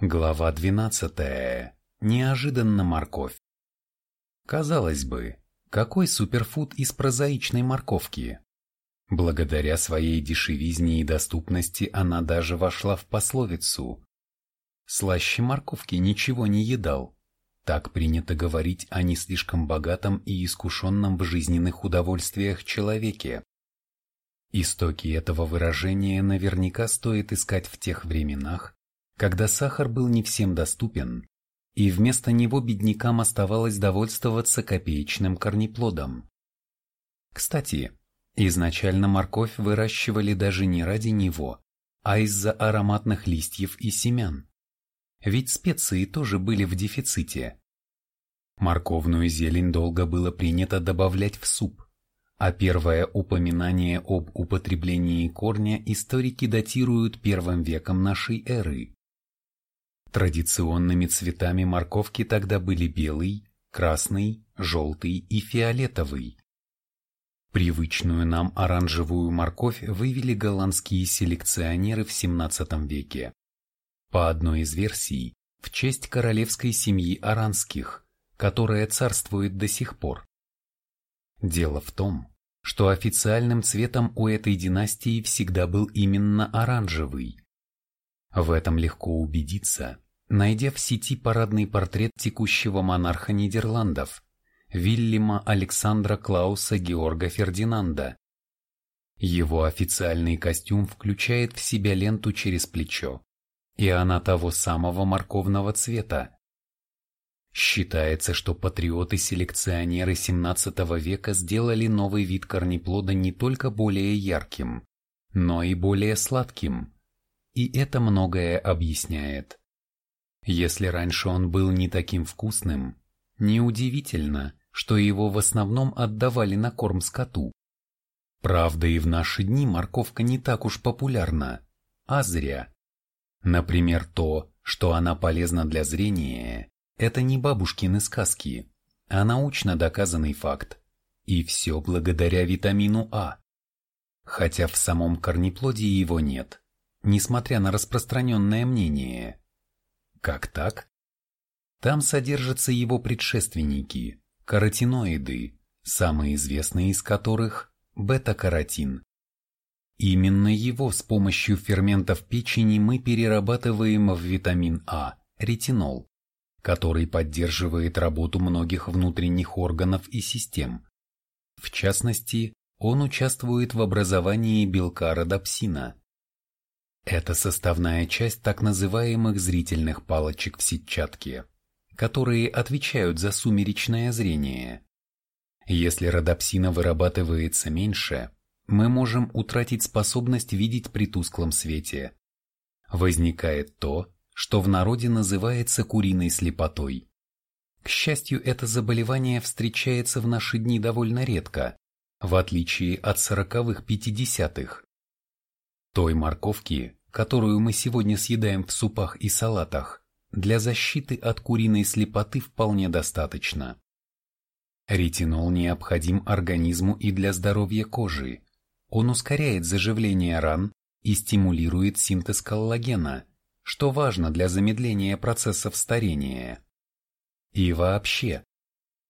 Глава 12. Неожиданно морковь. Казалось бы, какой суперфуд из прозаичной морковки? Благодаря своей дешевизне и доступности она даже вошла в пословицу. Слаще морковки ничего не едал. Так принято говорить о не слишком богатом и искушенном в жизненных удовольствиях человеке. Истоки этого выражения наверняка стоит искать в тех временах, когда сахар был не всем доступен, и вместо него беднякам оставалось довольствоваться копеечным корнеплодом. Кстати, изначально морковь выращивали даже не ради него, а из-за ароматных листьев и семян. Ведь специи тоже были в дефиците. Морковную зелень долго было принято добавлять в суп, а первое упоминание об употреблении корня историки датируют первым веком нашей эры. Традиционными цветами морковки тогда были белый, красный, желтый и фиолетовый. Привычную нам оранжевую морковь вывели голландские селекционеры в XVII веке. По одной из версий, в честь королевской семьи Аранских, которая царствует до сих пор. Дело в том, что официальным цветом у этой династии всегда был именно оранжевый, в этом легко убедиться, найдя в сети парадный портрет текущего монарха Нидерландов, Вильяма Александра Клауса Георга Фердинанда. Его официальный костюм включает в себя ленту через плечо, и она того самого морковного цвета. Считается, что патриоты-селекционеры XVII века сделали новый вид корнеплода не только более ярким, но и более сладким – и это многое объясняет. Если раньше он был не таким вкусным, неудивительно, что его в основном отдавали на корм скоту. Правда, и в наши дни морковка не так уж популярна, а зря. Например, то, что она полезна для зрения, это не бабушкины сказки, а научно доказанный факт. И все благодаря витамину А. Хотя в самом корнеплоде его нет несмотря на распространенное мнение. Как так? Там содержатся его предшественники, каротиноиды, самые известные из которых – бета-каротин. Именно его с помощью ферментов печени мы перерабатываем в витамин А, ретинол, который поддерживает работу многих внутренних органов и систем. В частности, он участвует в образовании белка родопсина, это составная часть так называемых зрительных палочек в сетчатке, которые отвечают за сумеречное зрение. Если родопсина вырабатывается меньше, мы можем утратить способность видеть при тусклом свете. Возникает то, что в народе называется куриной слепотой. К счастью, это заболевание встречается в наши дни довольно редко, в отличие от сороковых-пятидесятых. Той морковки, которую мы сегодня съедаем в супах и салатах, для защиты от куриной слепоты вполне достаточно. Ретинол необходим организму и для здоровья кожи. Он ускоряет заживление ран и стимулирует синтез коллагена, что важно для замедления процессов старения. И вообще,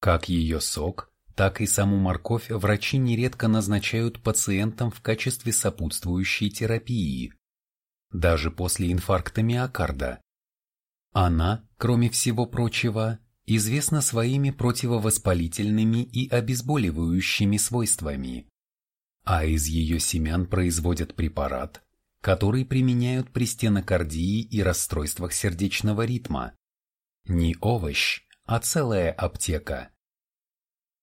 как ее сок, так и саму морковь врачи нередко назначают пациентам в качестве сопутствующей терапии даже после инфаркта миокарда. Она, кроме всего прочего, известна своими противовоспалительными и обезболивающими свойствами, а из ее семян производят препарат, который применяют при стенокардии и расстройствах сердечного ритма. Не овощ, а целая аптека.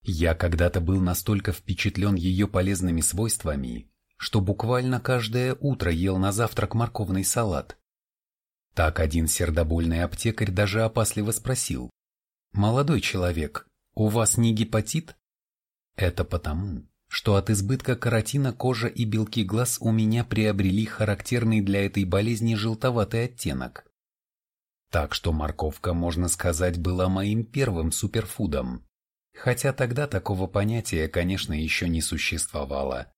Я когда-то был настолько впечатлен ее полезными свойствами, что буквально каждое утро ел на завтрак морковный салат. Так один сердобольный аптекарь даже опасливо спросил. «Молодой человек, у вас не гепатит?» Это потому, что от избытка каротина кожа и белки глаз у меня приобрели характерный для этой болезни желтоватый оттенок. Так что морковка, можно сказать, была моим первым суперфудом. Хотя тогда такого понятия, конечно, еще не существовало.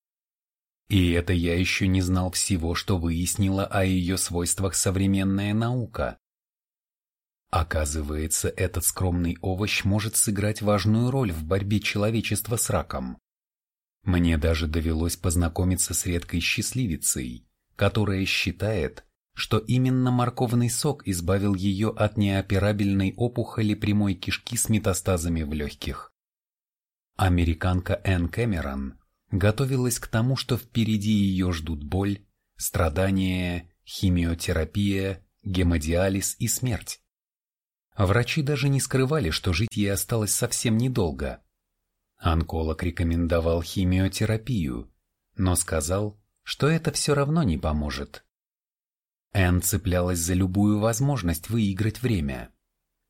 И это я еще не знал всего, что выяснила о ее свойствах современная наука. Оказывается, этот скромный овощ может сыграть важную роль в борьбе человечества с раком. Мне даже довелось познакомиться с редкой счастливицей, которая считает, что именно морковный сок избавил ее от неоперабельной опухоли прямой кишки с метастазами в легких. Американка Энн Кэмерон готовилась к тому, что впереди ее ждут боль, страдания, химиотерапия, гемодиализ и смерть. Врачи даже не скрывали, что жить ей осталось совсем недолго. Онколог рекомендовал химиотерапию, но сказал, что это все равно не поможет. Энн цеплялась за любую возможность выиграть время.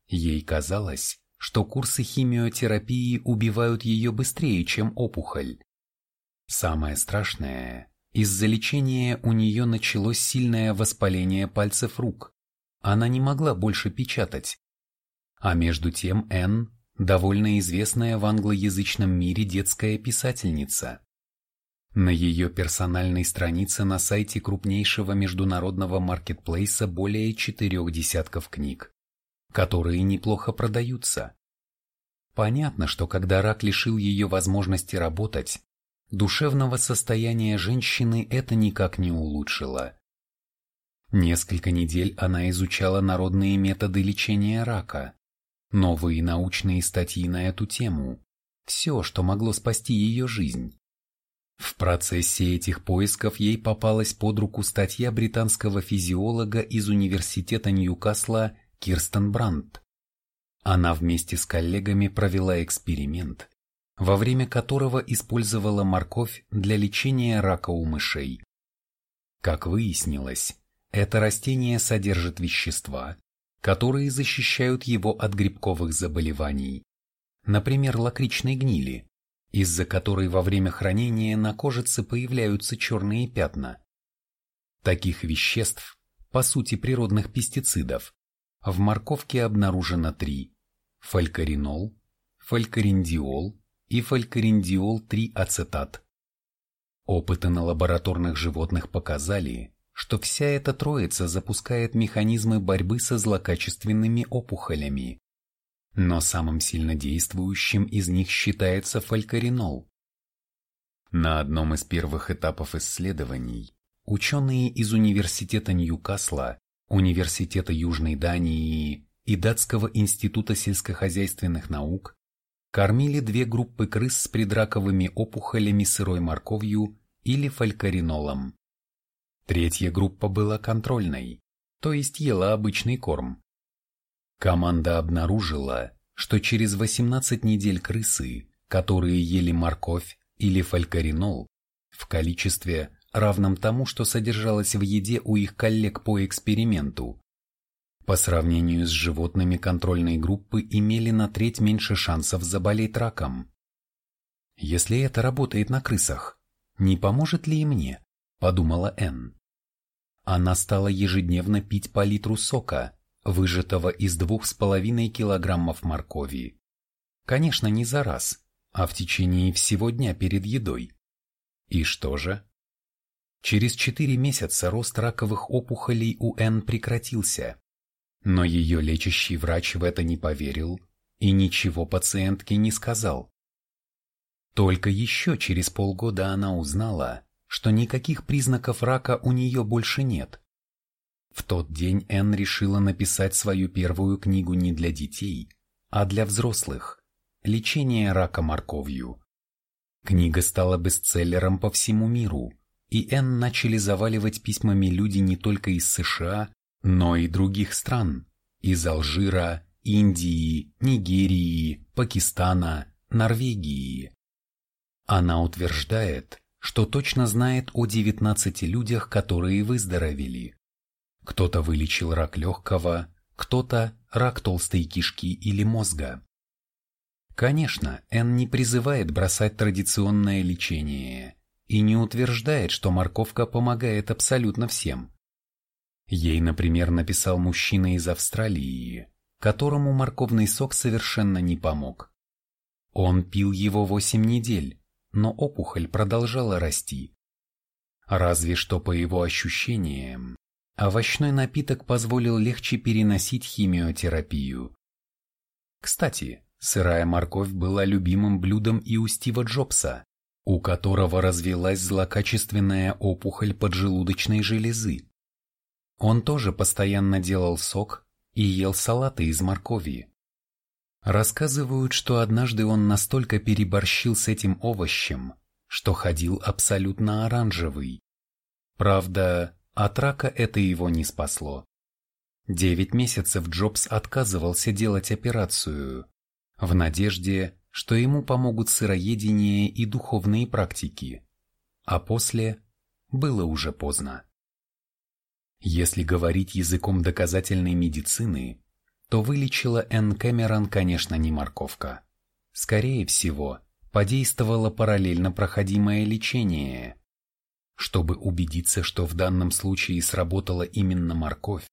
Ей казалось, что курсы химиотерапии убивают ее быстрее, чем опухоль. Самое страшное, из-за лечения у нее началось сильное воспаление пальцев рук. Она не могла больше печатать. А между тем Энн – довольно известная в англоязычном мире детская писательница. На ее персональной странице на сайте крупнейшего международного маркетплейса более четырех десятков книг, которые неплохо продаются. Понятно, что когда рак лишил ее возможности работать, душевного состояния женщины это никак не улучшило. Несколько недель она изучала народные методы лечения рака, новые научные статьи на эту тему, все, что могло спасти ее жизнь. В процессе этих поисков ей попалась под руку статья британского физиолога из университета Ньюкасла Кирстен Брандт. Она вместе с коллегами провела эксперимент, во время которого использовала морковь для лечения рака у мышей. Как выяснилось, это растение содержит вещества, которые защищают его от грибковых заболеваний, например, лакричной гнили, из-за которой во время хранения на кожице появляются черные пятна. Таких веществ, по сути природных пестицидов, в морковке обнаружено три – фалькаринол, фалькариндиол и фалькариндиол-3-ацетат. Опыты на лабораторных животных показали, что вся эта троица запускает механизмы борьбы со злокачественными опухолями. Но самым сильнодействующим из них считается фалькаринол. На одном из первых этапов исследований ученые из Университета Ньюкасла, Университета Южной Дании и Датского института сельскохозяйственных наук кормили две группы крыс с предраковыми опухолями сырой морковью или фалькаринолом. Третья группа была контрольной, то есть ела обычный корм. Команда обнаружила, что через 18 недель крысы, которые ели морковь или фалькаринол, в количестве, равном тому, что содержалось в еде у их коллег по эксперименту, по сравнению с животными контрольной группы имели на треть меньше шансов заболеть раком. Если это работает на крысах, не поможет ли и мне, подумала Энн. Она стала ежедневно пить по литру сока, выжатого из двух с половиной килограммов моркови. Конечно, не за раз, а в течение всего дня перед едой. И что же? Через четыре месяца рост раковых опухолей у Н прекратился. Но ее лечащий врач в это не поверил и ничего пациентке не сказал. Только еще через полгода она узнала, что никаких признаков рака у нее больше нет. В тот день Энн решила написать свою первую книгу не для детей, а для взрослых «Лечение рака морковью». Книга стала бестселлером по всему миру, и Энн начали заваливать письмами люди не только из США, но и других стран – из Алжира, Индии, Нигерии, Пакистана, Норвегии. Она утверждает, что точно знает о 19 людях, которые выздоровели. Кто-то вылечил рак легкого, кто-то рак толстой кишки или мозга. Конечно, Энн не призывает бросать традиционное лечение и не утверждает, что морковка помогает абсолютно всем. Ей, например, написал мужчина из Австралии, которому морковный сок совершенно не помог. Он пил его 8 недель, но опухоль продолжала расти. Разве что по его ощущениям, овощной напиток позволил легче переносить химиотерапию. Кстати, сырая морковь была любимым блюдом и у Стива Джобса, у которого развелась злокачественная опухоль поджелудочной железы. Он тоже постоянно делал сок и ел салаты из моркови. Рассказывают, что однажды он настолько переборщил с этим овощем, что ходил абсолютно оранжевый. Правда, от рака это его не спасло. Девять месяцев Джобс отказывался делать операцию, в надежде, что ему помогут сыроедение и духовные практики. А после было уже поздно. Если говорить языком доказательной медицины, то вылечила Энн Кэмерон, конечно, не морковка. Скорее всего, подействовало параллельно проходимое лечение. Чтобы убедиться, что в данном случае сработала именно морковь,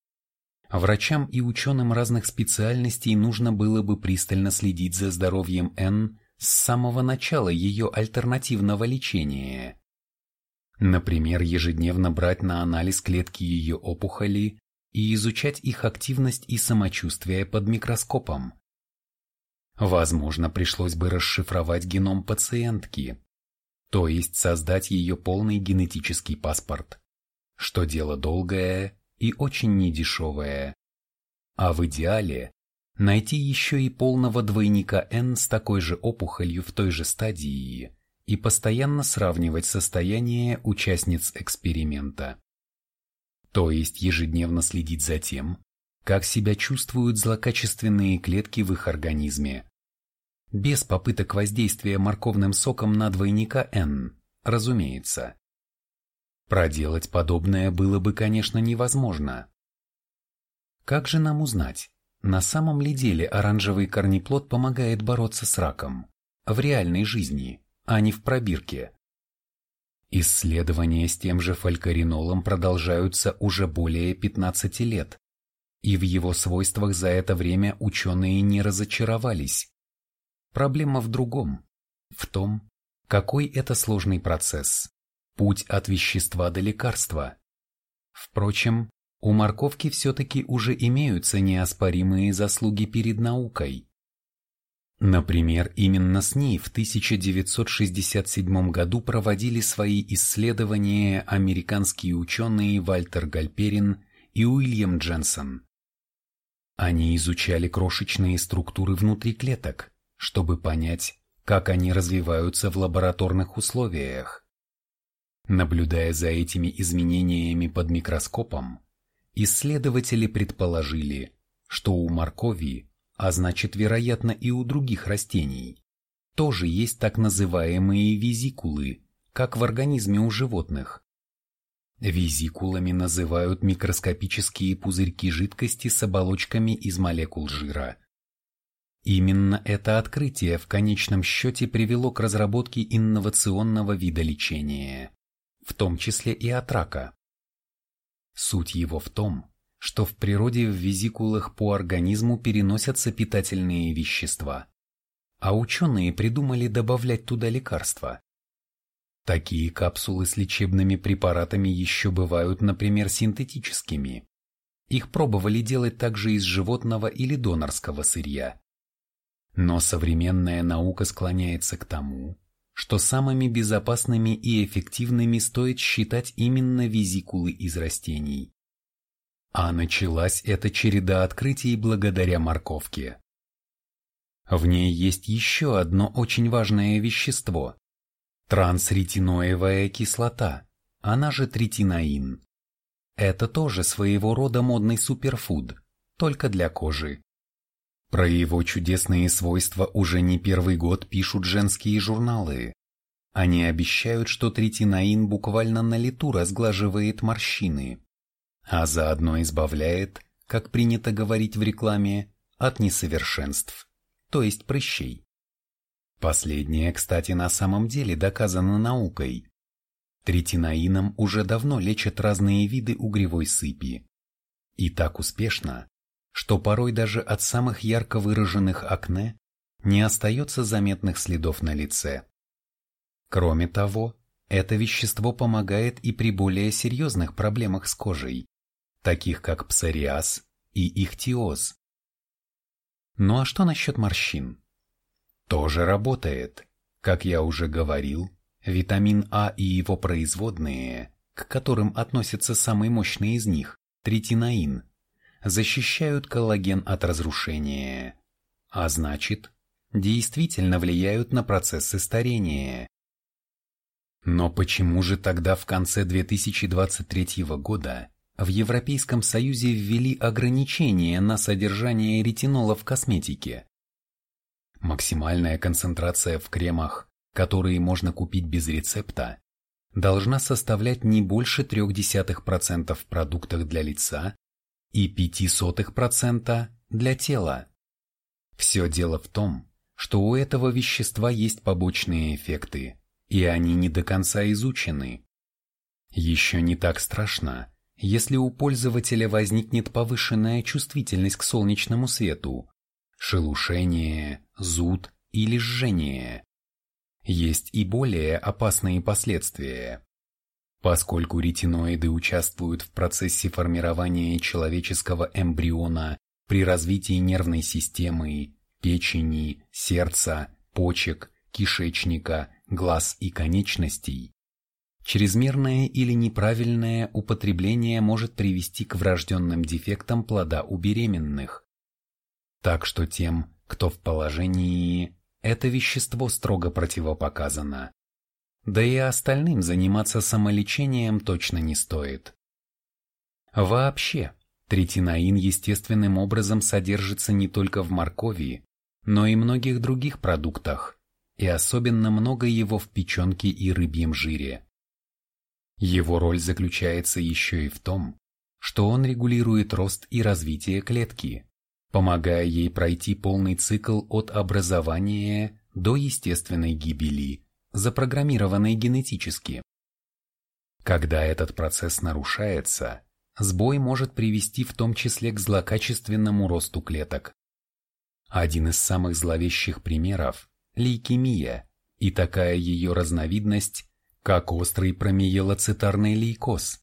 врачам и ученым разных специальностей нужно было бы пристально следить за здоровьем Энн с самого начала ее альтернативного лечения. Например, ежедневно брать на анализ клетки ее опухоли и изучать их активность и самочувствие под микроскопом. Возможно, пришлось бы расшифровать геном пациентки, то есть создать ее полный генетический паспорт, что дело долгое и очень недешевое. А в идеале найти еще и полного двойника N с такой же опухолью в той же стадии и постоянно сравнивать состояние участниц эксперимента. То есть ежедневно следить за тем, как себя чувствуют злокачественные клетки в их организме. Без попыток воздействия морковным соком на двойника N, разумеется. Проделать подобное было бы, конечно, невозможно. Как же нам узнать, на самом ли деле оранжевый корнеплод помогает бороться с раком в реальной жизни, а не в пробирке? Исследования с тем же фалькаринолом продолжаются уже более 15 лет, и в его свойствах за это время ученые не разочаровались. Проблема в другом, в том, какой это сложный процесс, путь от вещества до лекарства. Впрочем, у морковки все-таки уже имеются неоспоримые заслуги перед наукой. Например, именно с ней в 1967 году проводили свои исследования американские ученые Вальтер Гальперин и Уильям Дженсон. Они изучали крошечные структуры внутри клеток, чтобы понять, как они развиваются в лабораторных условиях. Наблюдая за этими изменениями под микроскопом, исследователи предположили, что у моркови а значит, вероятно, и у других растений, тоже есть так называемые визикулы, как в организме у животных. Визикулами называют микроскопические пузырьки жидкости с оболочками из молекул жира. Именно это открытие в конечном счете привело к разработке инновационного вида лечения, в том числе и от рака. Суть его в том, что в природе в визикулах по организму переносятся питательные вещества, а ученые придумали добавлять туда лекарства. Такие капсулы с лечебными препаратами еще бывают, например, синтетическими. Их пробовали делать также из животного или донорского сырья. Но современная наука склоняется к тому, что самыми безопасными и эффективными стоит считать именно визикулы из растений. А началась эта череда открытий благодаря морковке. В ней есть еще одно очень важное вещество – трансретиноевая кислота, она же третинаин. Это тоже своего рода модный суперфуд, только для кожи. Про его чудесные свойства уже не первый год пишут женские журналы. Они обещают, что третинаин буквально на лету разглаживает морщины а заодно избавляет, как принято говорить в рекламе, от несовершенств, то есть прыщей. Последнее, кстати, на самом деле доказано наукой. Третинаином уже давно лечат разные виды угревой сыпи. И так успешно, что порой даже от самых ярко выраженных акне не остается заметных следов на лице. Кроме того, это вещество помогает и при более серьезных проблемах с кожей, таких как псориаз и ихтиоз. Ну а что насчет морщин? Тоже работает. Как я уже говорил, витамин А и его производные, к которым относятся самый мощный из них, третинаин, защищают коллаген от разрушения, а значит, действительно влияют на процессы старения. Но почему же тогда в конце 2023 года в Европейском Союзе ввели ограничения на содержание ретинола в косметике? Максимальная концентрация в кремах, которые можно купить без рецепта, должна составлять не больше 0,3% в продуктах для лица и 0,05% для тела. Все дело в том, что у этого вещества есть побочные эффекты, и они не до конца изучены. Еще не так страшно, если у пользователя возникнет повышенная чувствительность к солнечному свету, шелушение, зуд или жжение. Есть и более опасные последствия. Поскольку ретиноиды участвуют в процессе формирования человеческого эмбриона при развитии нервной системы, печени, сердца, почек, кишечника, глаз и конечностей, чрезмерное или неправильное употребление может привести к врожденным дефектам плода у беременных. Так что тем, кто в положении, это вещество строго противопоказано. Да и остальным заниматься самолечением точно не стоит. Вообще, Третинаин естественным образом содержится не только в моркови, но и многих других продуктах, и особенно много его в печенке и рыбьем жире. Его роль заключается еще и в том, что он регулирует рост и развитие клетки, помогая ей пройти полный цикл от образования до естественной гибели, запрограммированной генетически. Когда этот процесс нарушается, сбой может привести в том числе к злокачественному росту клеток. Один из самых зловещих примеров – лейкемия, и такая ее разновидность, как острый промиелоцитарный лейкоз.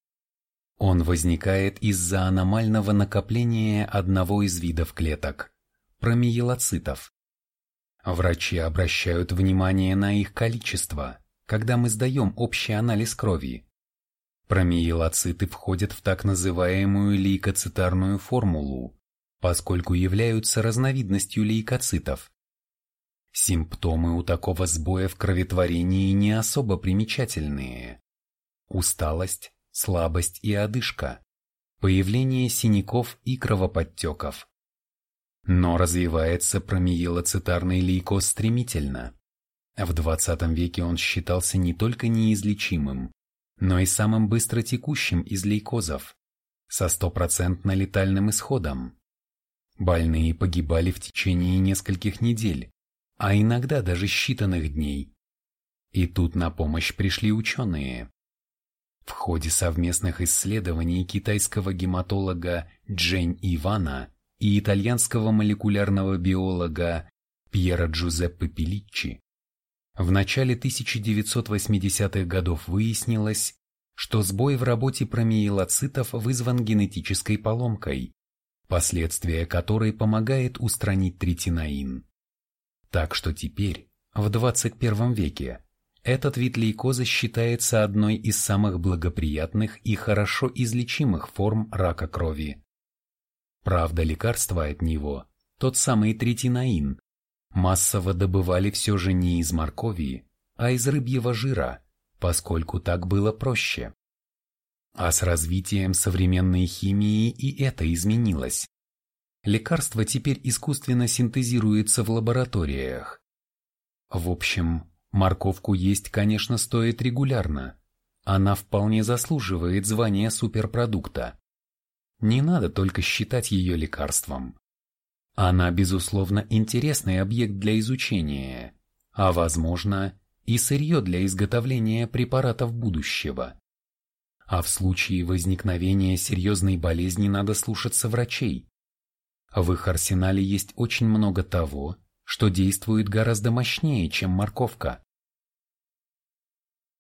Он возникает из-за аномального накопления одного из видов клеток – промиелоцитов. Врачи обращают внимание на их количество, когда мы сдаем общий анализ крови. Промиелоциты входят в так называемую лейкоцитарную формулу, поскольку являются разновидностью лейкоцитов. Симптомы у такого сбоя в кроветворении не особо примечательные. Усталость, слабость и одышка, появление синяков и кровоподтеков. Но развивается промиелоцитарный лейкоз стремительно. В 20 веке он считался не только неизлечимым, но и самым быстротекущим из лейкозов, со стопроцентно летальным исходом. Больные погибали в течение нескольких недель, а иногда даже считанных дней. И тут на помощь пришли ученые. В ходе совместных исследований китайского гематолога Джень Ивана и итальянского молекулярного биолога Пьера Джузеппе Пеличчи в начале 1980-х годов выяснилось, что сбой в работе промиелоцитов вызван генетической поломкой, последствия которой помогает устранить третинаин. Так что теперь, в 21 веке, этот вид лейкоза считается одной из самых благоприятных и хорошо излечимых форм рака крови. Правда, лекарства от него, тот самый третинаин, массово добывали все же не из моркови, а из рыбьего жира, поскольку так было проще. А с развитием современной химии и это изменилось. Лекарство теперь искусственно синтезируется в лабораториях. В общем, морковку есть, конечно, стоит регулярно. Она вполне заслуживает звания суперпродукта. Не надо только считать ее лекарством. Она, безусловно, интересный объект для изучения, а, возможно, и сырье для изготовления препаратов будущего. А в случае возникновения серьезной болезни надо слушаться врачей. В их арсенале есть очень много того, что действует гораздо мощнее, чем морковка.